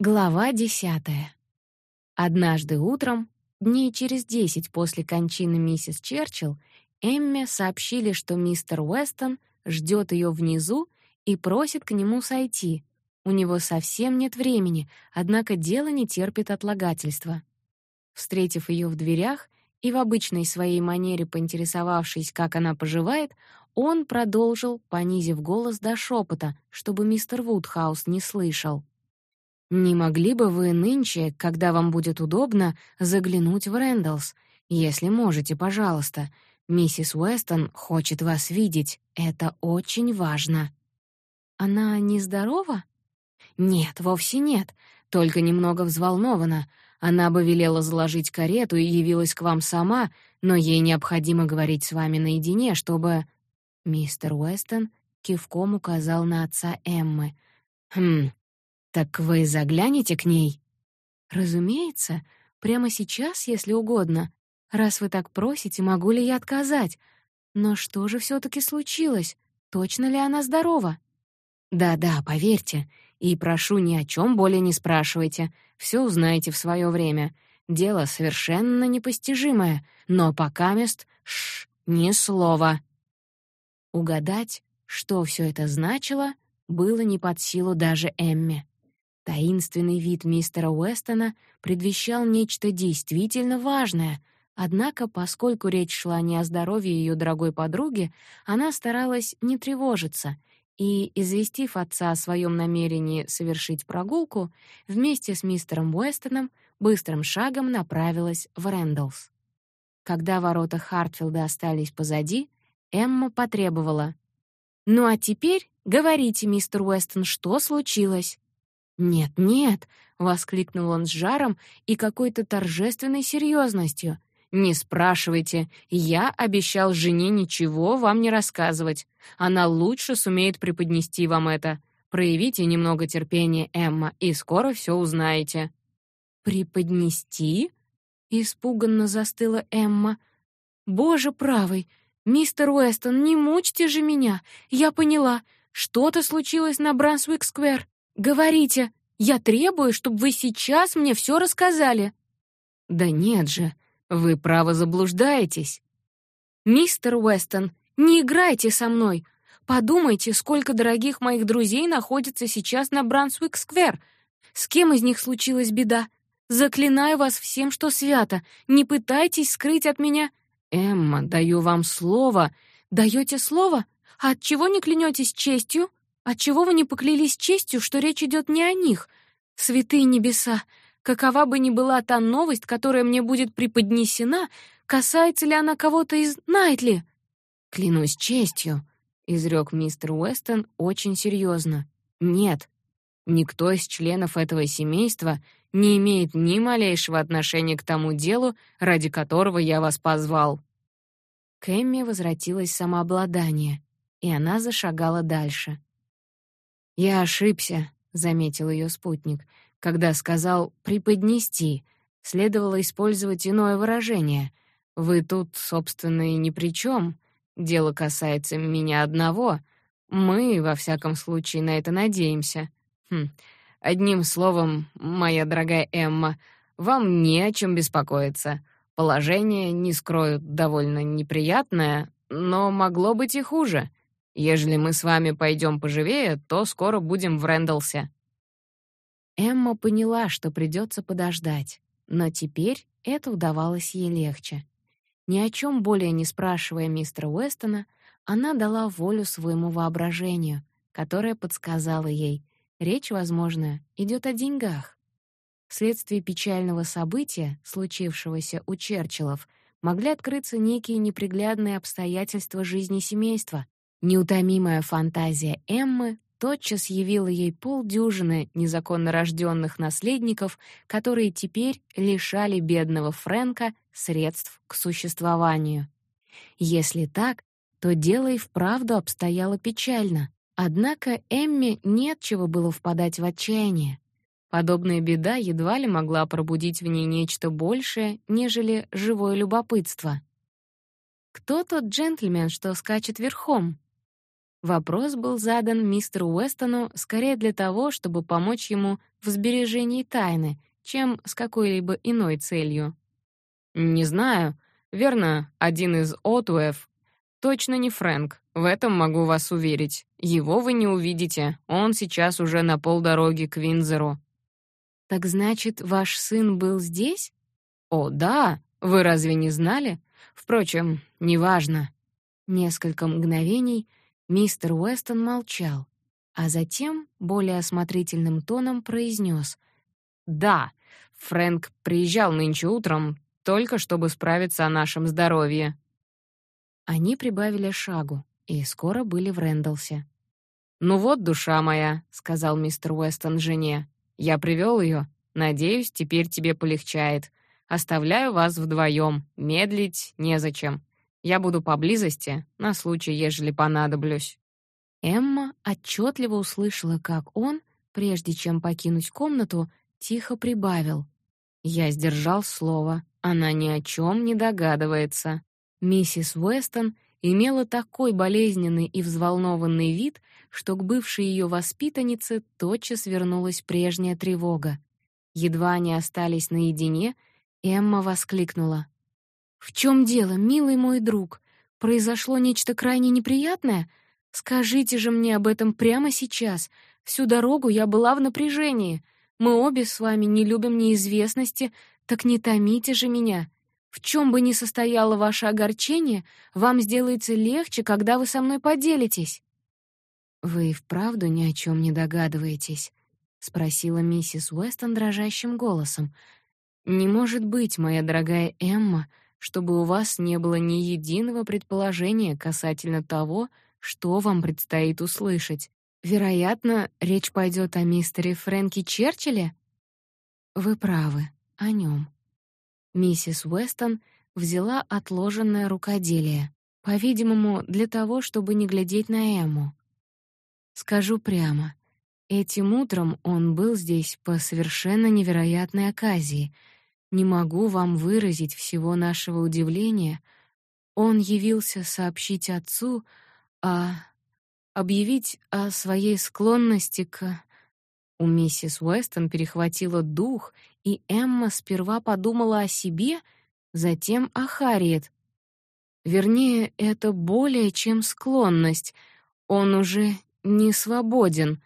Глава десятая. Однажды утром, дней через десять после кончины миссис Черчилл, Эмме сообщили, что мистер Уэстон ждет ее внизу и просит к нему сойти. У него совсем нет времени, однако дело не терпит отлагательства. Встретив ее в дверях и в обычной своей манере поинтересовавшись, как она поживает, он продолжил, понизив голос до шепота, чтобы мистер Вудхаус не слышал. Не могли бы вы нынче, когда вам будет удобно, заглянуть в Рэндаллс? Если можете, пожалуйста. Миссис Уэстон хочет вас видеть. Это очень важно. Она нездорова? Нет, вовсе нет. Только немного взволнована. Она бы велела заложить карету и явилась к вам сама, но ей необходимо говорить с вами наедине, чтобы Мистер Уэстон кивком указал на отца Эммы. Хм. Так вы заглянете к ней? Разумеется, прямо сейчас, если угодно. Раз вы так просите, могу ли я отказать? Но что же все таки случилось? Точно ли она здорова? Да-да, поверьте, и прошу ни о чем более не спрашивайте. Все узнаете в свое время. Дело совершенно непостижимое, но пока мест, ш, ни слова. Угадать, что все это значило, было не под силу даже Эмме. Таинственный вид мистера Уэстона предвещал нечто действительно важное, однако, поскольку речь шла не о здоровье ее дорогой подруги, она старалась не тревожиться и, известив отца о своем намерении совершить прогулку, вместе с мистером Уэстоном быстрым шагом направилась в Рэндаллс. Когда ворота Хартфилда остались позади, Эмма потребовала: "Ну а теперь говорите, мистер Уэстон, что случилось?" «Нет, нет!» — воскликнул он с жаром и какой-то торжественной серьезностью. «Не спрашивайте, я обещал жене ничего вам не рассказывать. Она лучше сумеет преподнести вам это. Проявите немного терпения, Эмма, и скоро все узнаете». «Преподнести?» — испуганно застыла Эмма. «Боже правый! Мистер Уэстон, не мучьте же меня! Я поняла, что-то случилось на Брансвик-сквер. Говорите, я требую, чтобы вы сейчас мне все рассказали. Да нет же, вы право заблуждаетесь. Мистер Уэстон, не играйте со мной. Подумайте, сколько дорогих моих друзей находится сейчас на Брансвик-сквер. С кем из них случилась беда? Заклинаю вас всем, что свято, не пытайтесь скрыть от меня. Эмма, даю вам слово. Даете слово? А от чего не клянетесь честью? Отчего вы не поклялись честью, что речь идет не о них? Святые небеса, какова бы ни была та новость, которая мне будет преподнесена, касается ли она кого-то из Найтли? Клянусь честью, изрек мистер Уэстон очень серьезно. Нет, никто из членов этого семейства не имеет ни малейшего отношения к тому делу, ради которого я вас позвал. К Эмме возвратилось самообладание, и она зашагала дальше. Я ошибся, заметил ее спутник, когда сказал преподнести. Следовало использовать иное выражение. Вы тут, собственно, и ни при чем. Дело касается меня одного. Мы, во всяком случае, на это надеемся. Хм. Одним словом, моя дорогая Эмма, вам не о чем беспокоиться. Положение, не скрою, довольно неприятное, но могло быть и хуже. Ежели мы с вами пойдем поживее, то скоро будем в Рэндалсе». Эмма поняла, что придется подождать, но теперь это удавалось ей легче. Ни о чем более не спрашивая мистера Уэстона, она дала волю своему воображению, которое подсказало ей, речь, возможно, идет о деньгах. Вследствие печального события, случившегося у Черчиллов, могли открыться некие неприглядные обстоятельства жизни семейства, Неутомимая фантазия Эммы тотчас явила ей полдюжины незаконно рожденных наследников, которые теперь лишали бедного Фрэнка средств к существованию. Если так, то дело и вправду обстояло печально. Однако Эмме нет чего было впадать в отчаяние. Подобная беда едва ли могла пробудить в ней нечто большее, нежели живое любопытство. Кто тот джентльмен, что скачет верхом? Вопрос был задан мистеру Уэстону скорее для того, чтобы помочь ему в сбережении тайны, чем с какой-либо иной целью. «Не знаю. Верно, один из Отуэв. Точно не Фрэнк, в этом могу вас уверить. Его вы не увидите, он сейчас уже на полдороги к Винзору». «Так значит, ваш сын был здесь?» «О, да, вы разве не знали? Впрочем, неважно». Несколько мгновений мистер Уэстон молчал, а затем более осмотрительным тоном произнес: "Да, Фрэнк приезжал нынче утром, только чтобы справиться о нашем здоровье. Они прибавили шагу и скоро были в Рэндалсе. «Ну вот, душа моя», — сказал мистер Уэстон жене, — «я привел ее. Надеюсь, теперь тебе полегчает. Оставляю вас вдвоем. Медлить незачем. Я буду поблизости на случай, ежели понадоблюсь». Эмма отчетливо услышала, как он, прежде чем покинуть комнату, тихо прибавил: "Я сдержал слово. Она ни о чем не догадывается. Миссис Уэстон имела такой болезненный и взволнованный вид, что к бывшей ее воспитаннице тотчас вернулась прежняя тревога. Едва они остались наедине, Эмма воскликнула: "В чем дело, милый мой друг? Произошло нечто крайне неприятное? Скажите же мне об этом прямо сейчас. Всю дорогу я была в напряжении. Мы обе с вами не любим неизвестности, так не томите же меня. В чем бы ни состояло ваше огорчение, вам сделается легче, когда вы со мной поделитесь. Вы и вправду ни о чем не догадываетесь, спросила миссис Уэстон дрожащим голосом. Не может быть, моя дорогая Эмма, чтобы у вас не было ни единого предположения касательно того, что вам предстоит услышать. Вероятно, речь пойдет о мистере Фрэнки Черчилле. Вы правы о нем. Миссис Уэстон взяла отложенное рукоделие, по-видимому, для того, чтобы не глядеть на Эму. Скажу прямо, этим утром он был здесь по совершенно невероятной оказии. Не могу вам выразить всего нашего удивления. Он явился сообщить отцу о объявить о своей склонности к у миссис Уэстон перехватило дух, и Эмма сперва подумала о себе, затем о Харриет. Вернее, это более чем склонность. Он уже не свободен.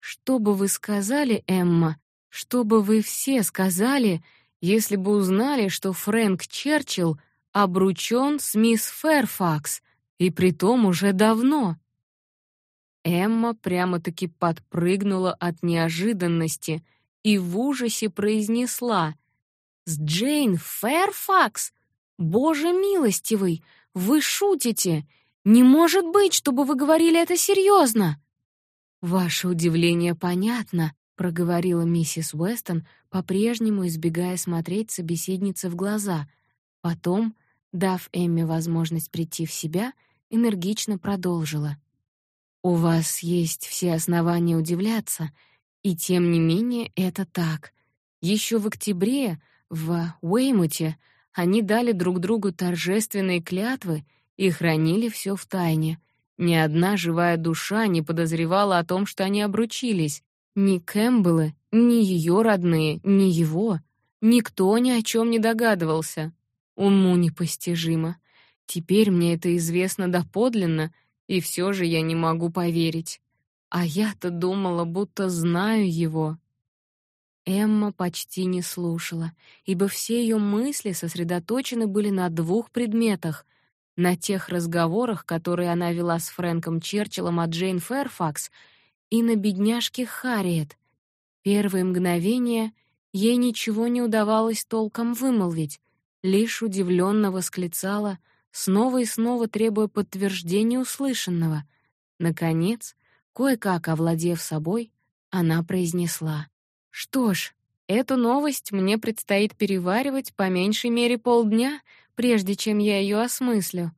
Что бы вы сказали, Эмма? Что бы вы все сказали, если бы узнали, что Фрэнк Черчилл обручён с мисс Фэрфакс, и притом уже давно? Эмма прямо-таки подпрыгнула от неожиданности и в ужасе произнесла: "С Джейн Фэрфакс? Боже милостивый, вы шутите? Не может быть, чтобы вы говорили это серьезно!» «Ваше удивление понятно», — проговорила миссис Уэстон, по-прежнему избегая смотреть собеседнице в глаза. Потом, дав Эмме возможность прийти в себя, энергично продолжила. У вас есть все основания удивляться, и тем не менее это так. Еще в октябре в Уэймуте они дали друг другу торжественные клятвы и хранили все в тайне. Ни одна живая душа не подозревала о том, что они обручились. Ни Кэмпбеллы, ни ее родные, ни его. Никто ни о чем не догадывался. Уму непостижимо. Теперь мне это известно доподлинно, и все же я не могу поверить. А я-то думала, будто знаю его. Эмма почти не слушала, ибо все ее мысли сосредоточены были на двух предметах: на тех разговорах, которые она вела с Фрэнком Черчиллом о Джейн Фэрфакс, и на бедняжке Харриет. Первые мгновения ей ничего не удавалось толком вымолвить, лишь удивленно восклицала — снова и снова требуя подтверждения услышанного. Наконец, кое-как овладев собой, она произнесла: "Что ж, эту новость мне предстоит переваривать по меньшей мере полдня, прежде чем я ее осмыслю.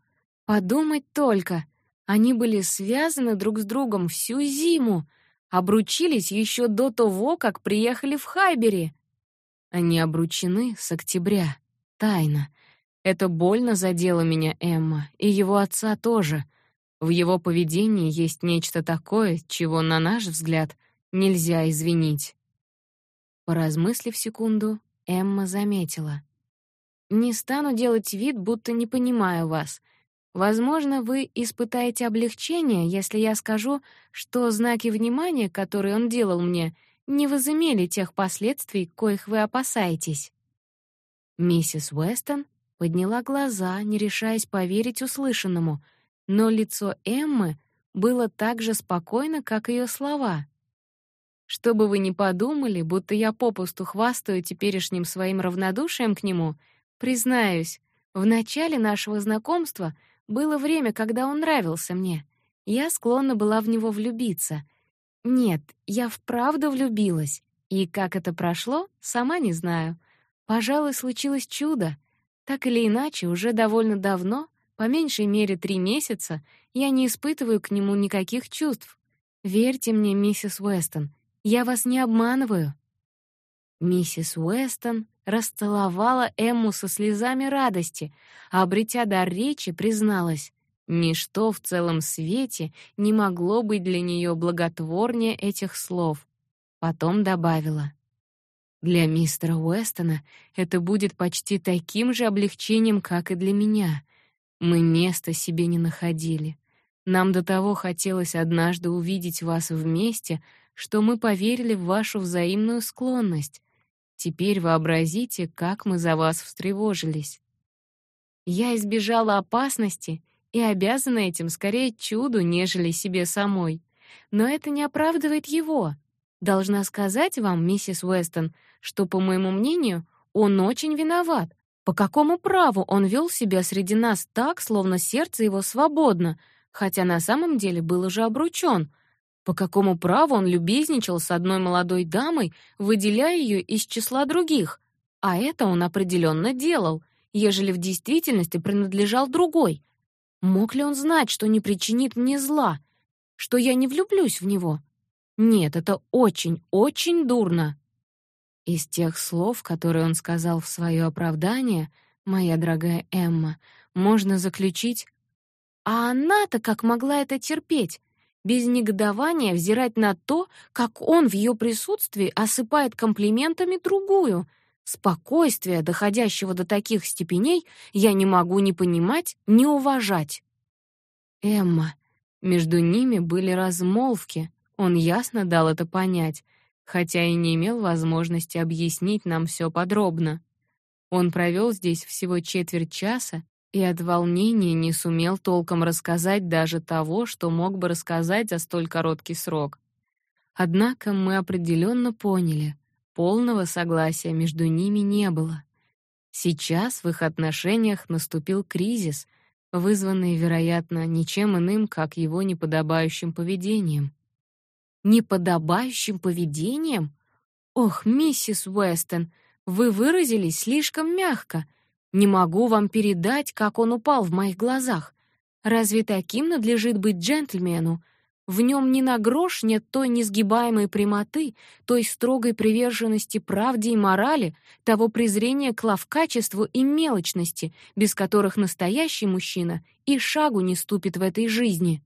Подумать только, они были связаны друг с другом всю зиму, обручились еще до того, как приехали в Хайбери. Они обручены с октября, тайно, это больно задело меня, Эмма, и его отца тоже. В его поведении есть нечто такое, чего, на наш взгляд, нельзя извинить. Поразмыслив секунду, Эмма заметила: "Не стану делать вид, будто не понимаю вас. Возможно, вы испытаете облегчение, если я скажу, что знаки внимания, которые он делал мне, не возымели тех последствий, коих вы опасаетесь". Миссис Уэстон подняла глаза, не решаясь поверить услышанному, но лицо Эммы было так же спокойно, как ее слова. Чтобы вы не подумали, будто я попусту хвастаю теперешним своим равнодушием к нему, признаюсь, в начале нашего знакомства было время, когда он нравился мне. Я склонна была в него влюбиться. Нет, я вправду влюбилась. И как это прошло, сама не знаю. Пожалуй, случилось чудо. Так или иначе, уже довольно давно, по меньшей мере три месяца, я не испытываю к нему никаких чувств. Верьте мне, миссис Уэстон, я вас не обманываю. Миссис Уэстон расцеловала Эмму со слезами радости, а обретя дар речи, призналась: ничто в целом свете не могло быть для нее благотворнее этих слов. Потом добавила: для мистера Уэстона это будет почти таким же облегчением, как и для меня. Мы места себе не находили. Нам до того хотелось однажды увидеть вас вместе, что мы поверили в вашу взаимную склонность. Теперь вообразите, как мы за вас встревожились. Я избежала опасности и обязана этим скорее чуду, нежели себе самой. Но это не оправдывает его. Должна сказать вам, миссис Уэстон, что, по моему мнению, он очень виноват. По какому праву он вел себя среди нас так, словно сердце его свободно, хотя на самом деле был уже обручён, по какому праву он любезничал с одной молодой дамой, выделяя ее из числа других? А это он определенно делал, ежели в действительности принадлежал другой. Мог ли он знать, что не причинит мне зла, что я не влюблюсь в него? Нет, это очень, очень дурно. Из тех слов, которые он сказал в свое оправдание, моя дорогая Эмма, можно заключить: а она-то как могла это терпеть? Без негодования взирать на то, как он в ее присутствии осыпает комплиментами другую. Спокойствие, доходящего до таких степеней, я не могу ни понимать, ни уважать. Эмма. Между ними были размолвки. Он ясно дал это понять, хотя и не имел возможности объяснить нам все подробно. Он провел здесь всего четверть часа и от волнения не сумел толком рассказать даже того, что мог бы рассказать за столь короткий срок. Однако мы определенно поняли, полного согласия между ними не было. Сейчас в их отношениях наступил кризис, вызванный, вероятно, ничем иным, как его неподобающим поведением. Неподобающим поведением? Ох, миссис Уэстон, вы выразились слишком мягко — не могу вам передать, как он упал в моих глазах. Разве таким надлежит быть джентльмену? В нем ни на грош нет той несгибаемой прямоты, той строгой приверженности правде и морали, того презрения к лавкачеству и мелочности, без которых настоящий мужчина и шагу не ступит в этой жизни.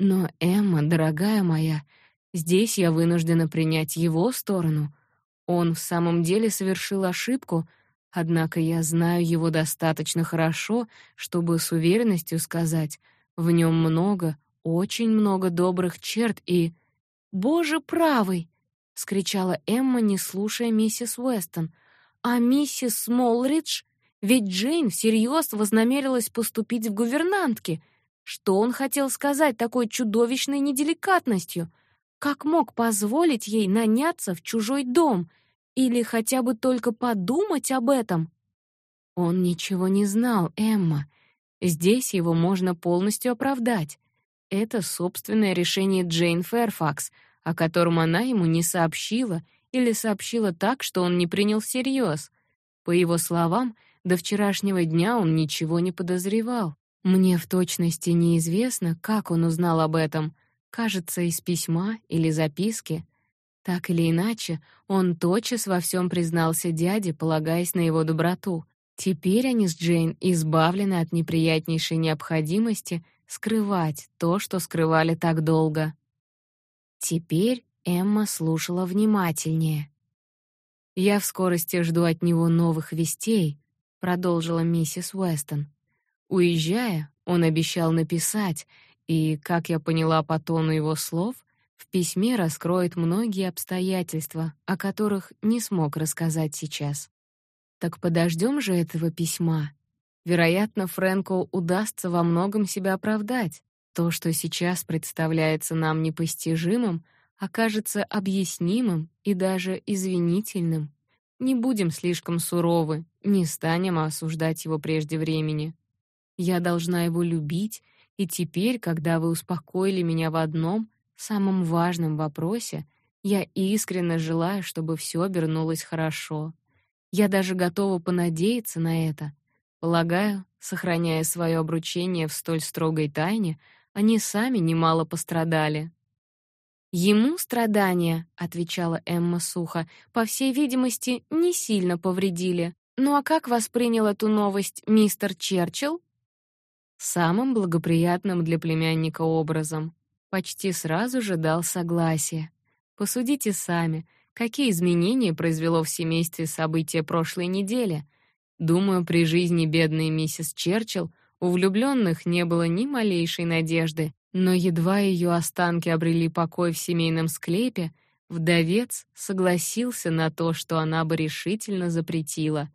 Но, Эмма, дорогая моя, здесь я вынуждена принять его сторону. Он в самом деле совершил ошибку — Однако я знаю его достаточно хорошо, чтобы с уверенностью сказать, в нем много, очень много добрых черт и Боже правый, вскричала Эмма, не слушая миссис Уэстон. А миссис Смолридж, ведь Джейн всерьез вознамерилась поступить в гувернантки. Что он хотел сказать такой чудовищной неделикатностью? Как мог позволить ей наняться в чужой дом? Или хотя бы только подумать об этом? Он ничего не знал, Эмма. Здесь его можно полностью оправдать. Это собственное решение Джейн Фэрфакс, о котором она ему не сообщила или сообщила так, что он не принял всерьез. По его словам, до вчерашнего дня он ничего не подозревал. Мне в точности неизвестно, как он узнал об этом. Кажется, из письма или записки. Так или иначе, он тотчас во всем признался дяде, полагаясь на его доброту. Теперь они с Джейн избавлены от неприятнейшей необходимости скрывать то, что скрывали так долго. Теперь Эмма слушала внимательнее. «Я в скорости жду от него новых вестей», — продолжила миссис Уэстон. Уезжая, он обещал написать, и, как я поняла по тону его слов, в письме раскроет многие обстоятельства, о которых не смог рассказать сейчас. Так подождем же этого письма. Вероятно, Фрэнку удастся во многом себя оправдать. То, что сейчас представляется нам непостижимым, окажется объяснимым и даже извинительным. Не будем слишком суровы, не станем осуждать его прежде времени. Я должна его любить, и теперь, когда вы успокоили меня в одном, самом важном вопросе, я искренне желаю, чтобы все обернулось хорошо. Я даже готова понадеяться на это. Полагаю, сохраняя свое обручение в столь строгой тайне, они сами немало пострадали. Ему страдания, отвечала Эмма сухо, по всей видимости, не сильно повредили. Ну а как воспринял эту новость мистер Черчилл? Самым благоприятным для племянника образом. Почти сразу же дал согласие. Посудите сами, какие изменения произвело в семействе событие прошлой недели. Думаю, при жизни бедной миссис Черчилл у влюбленных не было ни малейшей надежды, но едва ее останки обрели покой в семейном склепе, вдовец согласился на то, что она бы решительно запретила.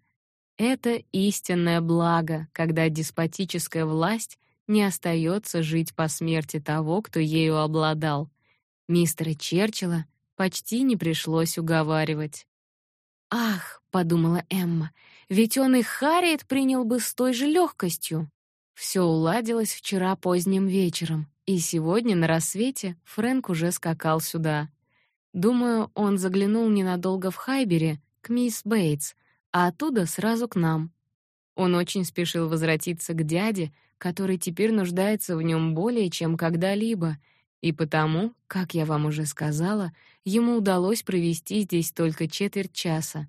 Это истинное благо, когда деспотическая власть не остается жить по смерти того, кто ею обладал. Мистера Черчилля почти не пришлось уговаривать. Ах, подумала Эмма, ведь он и Харриет принял бы с той же легкостью. Все уладилось вчера поздним вечером. И сегодня на рассвете Фрэнк уже скакал сюда. Думаю, он заглянул ненадолго в Хайбере к мисс Бейтс, а оттуда сразу к нам. Он очень спешил возвратиться к дяде, который теперь нуждается в нем более чем когда-либо, и потому, как я вам уже сказала, ему удалось провести здесь только четверть часа.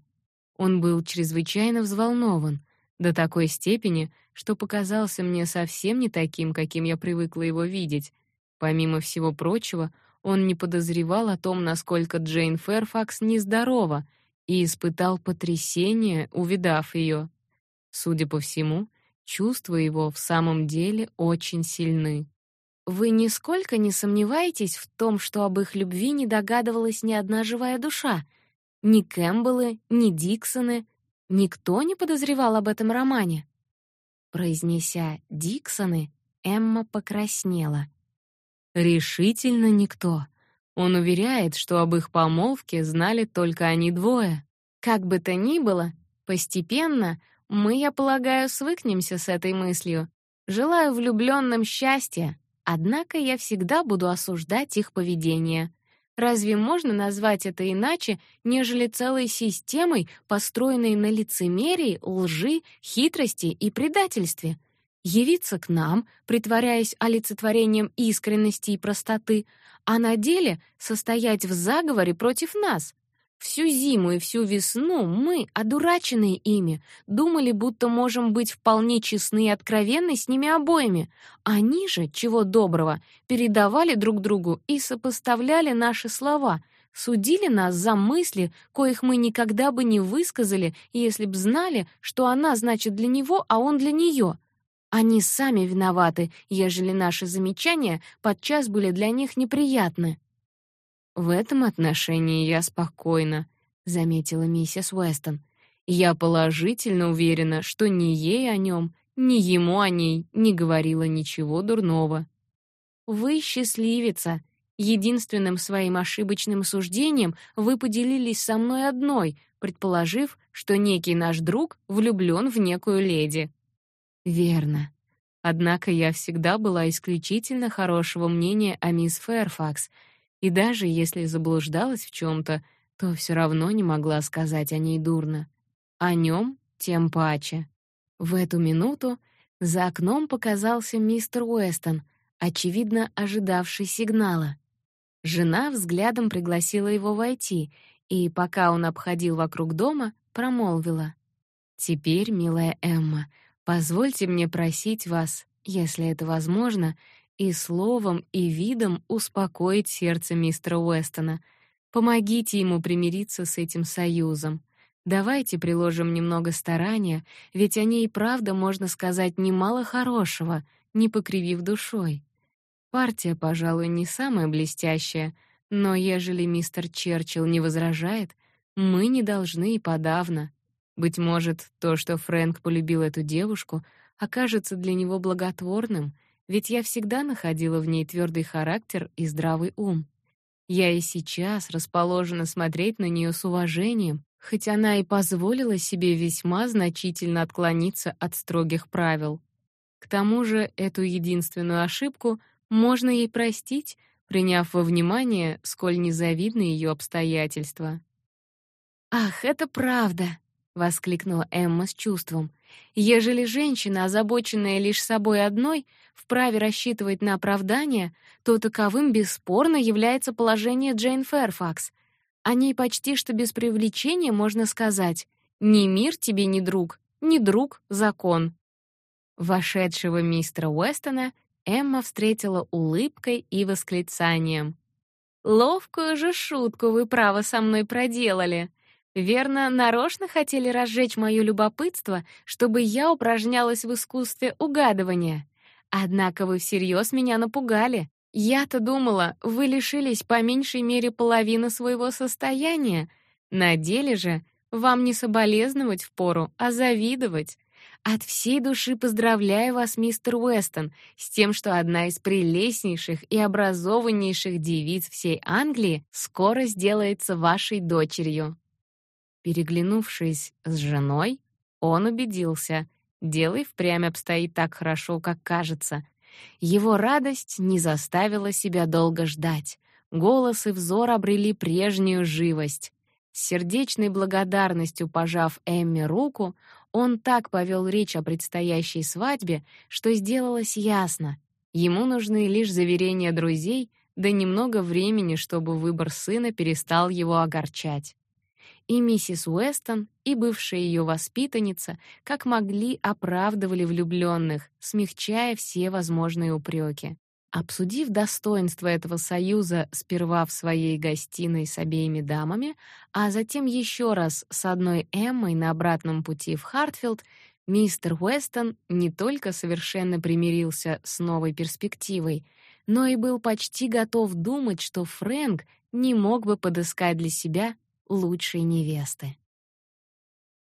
Он был чрезвычайно взволнован, до такой степени, что показался мне совсем не таким, каким я привыкла его видеть. Помимо всего прочего, он не подозревал о том, насколько Джейн Фэрфакс нездорова, и испытал потрясение, увидав ее. Судя по всему, чувства его в самом деле очень сильны. Вы нисколько не сомневаетесь в том, что об их любви не догадывалась ни одна живая душа? Ни Кэмпбеллы, ни Диксоны, Никто не подозревал об этом романе. Произнеся Диксоны, Эмма покраснела. Решительно никто. Он уверяет, что об их помолвке знали только они двое. Как бы то ни было, постепенно мы, я полагаю, свыкнемся с этой мыслью. Желаю влюбленным счастья, однако я всегда буду осуждать их поведение. Разве можно назвать это иначе, нежели целой системой, построенной на лицемерии, лжи, хитрости и предательстве? Явиться к нам, притворяясь олицетворением искренности и простоты, а на деле состоять в заговоре против нас, Всю зиму и всю весну мы, одураченные ими, думали, будто можем быть вполне честны и откровенны с ними обоими. Они же, чего доброго, передавали друг другу и сопоставляли наши слова, судили нас за мысли, коих мы никогда бы не высказали, если б знали, что она значит для него, а он для нее. Они сами виноваты, ежели наши замечания подчас были для них неприятны. В этом отношении я спокойна, заметила миссис Уэстон. Я положительно уверена, что ни ей о нем, ни ему о ней не говорила ничего дурного. Вы счастливица. Единственным своим ошибочным суждением вы поделились со мной одной, предположив, что некий наш друг влюблен в некую леди. Верно. Однако я всегда была исключительно хорошего мнения о мисс Фэрфакс, и даже если заблуждалась в чем то то все равно не могла сказать о ней дурно. О нем тем паче. В эту минуту за окном показался мистер Уэстон, очевидно ожидавший сигнала. Жена взглядом пригласила его войти, и пока он обходил вокруг дома, промолвила: "Теперь, милая Эмма, позвольте мне просить вас если это возможно, и словом, и видом успокоить сердце мистера Уэстона. Помогите ему примириться с этим союзом. Давайте приложим немного старания, ведь о ней правда можно сказать немало хорошего, не покривив душой. Партия, пожалуй, не самая блестящая, но ежели мистер Черчилл не возражает, мы не должны и подавно. Быть может, то, что Фрэнк полюбил эту девушку, окажется для него благотворным, ведь я всегда находила в ней твердый характер и здравый ум. Я и сейчас расположена смотреть на нее с уважением, хоть она и позволила себе весьма значительно отклониться от строгих правил. К тому же эту единственную ошибку можно ей простить, приняв во внимание, сколь незавидны ее обстоятельства. «Ах, это правда!» — воскликнула Эмма с чувством. «Ежели женщина, озабоченная лишь собой одной, вправе рассчитывать на оправдание, то таковым бесспорно является положение Джейн Фэрфакс, о ней почти что без привлечения можно сказать «Ни мир тебе не друг, ни друг — закон». Вошедшего мистера Уэстона Эмма встретила улыбкой и восклицанием. «Ловкую же шутку вы, право, со мной проделали. Верно, нарочно хотели разжечь моё любопытство, чтобы я упражнялась в искусстве угадывания. Однако вы всерьез меня напугали. Я-то думала, вы лишились по меньшей мере половины своего состояния. На деле же вам не соболезновать впору, а завидовать. От всей души поздравляю вас, мистер Уэстон, с тем, что одна из прелестнейших и образованнейших девиц всей Англии скоро сделается вашей дочерью. Переглянувшись с женой, он убедился, дело и впрямь обстоит так хорошо, как кажется — его радость не заставила себя долго ждать. Голос и взор обрели прежнюю живость. С сердечной благодарностью пожав Эмме руку, он так повел речь о предстоящей свадьбе, что сделалось ясно. Ему нужны лишь заверения друзей, да немного времени, чтобы выбор сына перестал его огорчать и миссис Уэстон, и бывшая ее воспитанница, как могли, оправдывали влюбленных, смягчая все возможные упреки. Обсудив достоинства этого союза сперва в своей гостиной с обеими дамами, а затем еще раз с одной Эммой на обратном пути в Хартфилд, мистер Уэстон не только совершенно примирился с новой перспективой, но и был почти готов думать, что Фрэнк не мог бы подыскать для себя лучшей невесты.